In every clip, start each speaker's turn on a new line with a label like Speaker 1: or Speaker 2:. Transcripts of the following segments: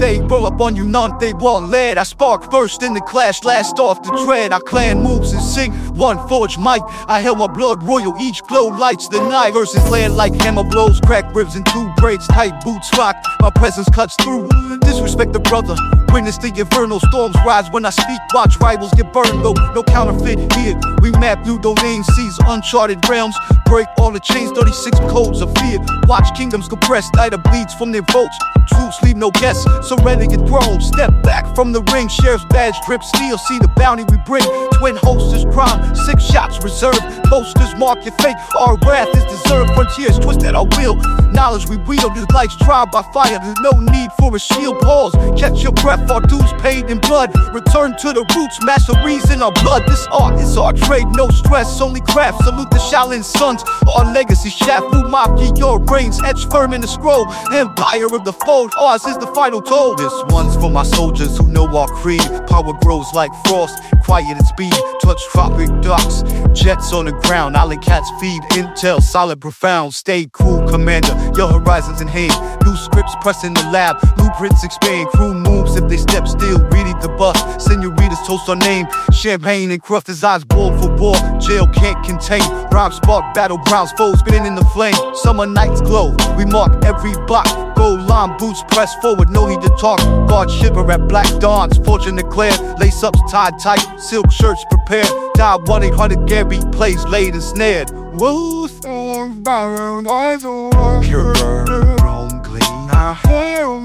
Speaker 1: They roll up on you, none they want lead. I spark first in the clash, last off the tread. Our clan moves and sing one forge mic. I held my blood royal, each glow lights the night. Verses land like hammer blows, crack ribs and two braids, tight boots rock. My presence cuts through. Disrespect the brother. Witness the infernal storms rise when I speak. Watch rivals get burned, though no counterfeit here. We map new domains, seize uncharted realms. Break all the chains, 36 codes of fear. Watch kingdoms compress, neither bleeds from their votes. Troops leave no guests, surrender thrones. Step back from the ring, sheriff's badge drip steel. See the bounty we bring. Twin holsters prime, six shots reserved. Posters mark your fate. Our wrath is deserved. Frontiers twisted our will. Knowledge we wield is life's trial by fire. There's no need for a shield. Pause, catch your breath. Our dues paid in blood. Return to the roots, master reason our blood. This art is our trade, no stress, only craft. Salute the Shaolin sons. Our legacy, Shafu Mafia, your brains etched firm in the scroll. Empire of the fold, ours is the final toll. This one's for my soldiers who know our creed. Power grows like frost, quiet at speed. Touch tropic ducks, jets on the ground. Island cats feed intel, solid, profound. Stay cool, commander. Your horizons in hand. New scripts pressing the lab, blueprints expand. Crew moves if they step still. Reading the bus, senoritas toast our name. Champagne and cruft his eyes ball for ball. Jail can't contain. Rhyme spark battle battlegrounds, foes spinning in the flame. Summer nights glow. We mark every block. Gold line boots press forward, no need to talk. Guard shipper at Black Dawns, fortune declared. Lace ups tied tight, silk shirts prepared. Dial 1 800 Gary plays laid and snared. Whoa, bound, eyes on Pure burn, wrong gleam. I hail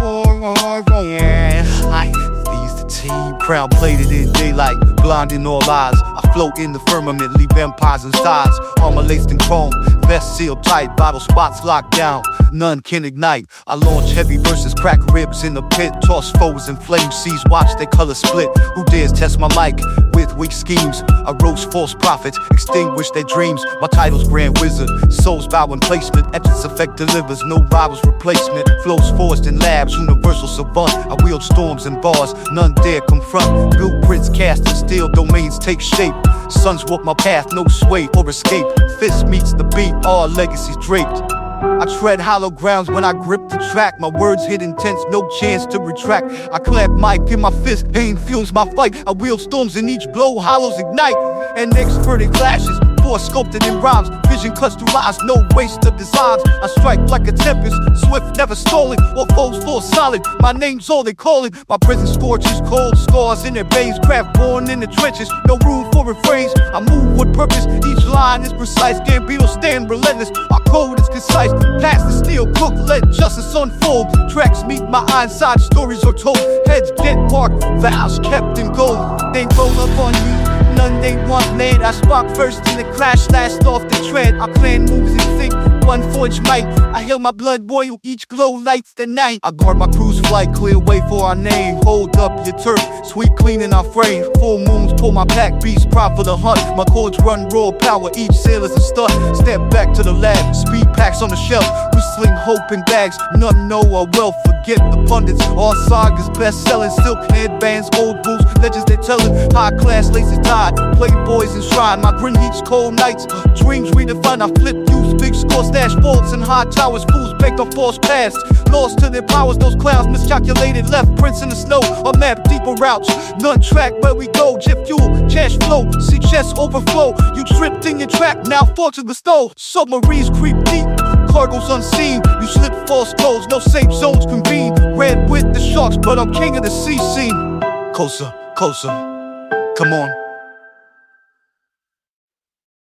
Speaker 1: for yeah. I these the team, crown plated in daylight, blinding all eyes. I float in the firmament, leave empires and stars. Armor laced in chrome, vest sealed tight, bottle spots locked down. None can ignite. I launch heavy verses, crack ribs in the pit, toss foes in flame seas, watch their color split. Who dares test my mic weak schemes? I roast false prophets, extinguish their dreams. My title's Grand Wizard, souls bow in placement. Etchings effect delivers, no rivals replacement. Flows forged in labs, universal savant. I wield storms and bars, none dare confront. Blueprints cast in steel, domains take shape. Suns walk my path, no sway or escape. Fist meets the beat, all legacies draped. I tread hollow grounds when I grip the track. My words hit intense, no chance to retract. I clap mic in my fist, pain fuels my fight. I wield storms in each blow, hollows ignite. And expert in clashes, force sculpted in rhymes. Vision cuts through lies, no waste of designs. I strike like a tempest, swift, never stolen, or foes fall solid. My name's all they call it. My prison scorches, cold scars in their veins. Craft born in the trenches, no room for refrains. I move with purpose, each line is precise. Gambino stand relentless, my code is concise. Past the steel cook, let justice unfold. Tracks meet my inside, stories are told. Heads get marked, vows kept in gold. They roll up on you none they want laid. I spark first in the clash, last off the tread. Our clan moves in sync, one forge might. I hear my blood boil, each glow lights the night. I guard my crew's flight, clear way for our name. Hold up your turf, sweep clean in our frame. Full moons pull my pack, beast prop for the hunt. My cords run raw power, each sailor's a stunt. Step back to the lab, speed packs on the shelf. We sling hope in bags, none know our wealth. Forget the pundits, all sagas best selling. Silk headbands, old boots, legends they tellin'. High class laces tied, playboys enshrined. My grin heats cold nights, dreams redefine. I flip use big score, stash bolts and high towers. Fools baked on false paths, lost to their powers. Those clouds miscalculated, left prints in the snow. A map deeper routes, none track where we go. Jet fuel, cash flow, see chest overflow. You tripped in your track, now fall to the stove. Submarines creep deep cargo's unseen. You slip false codes, no safe zones convene. Red with the sharks, but I'm king of the sea scene. Closer, closer, come on.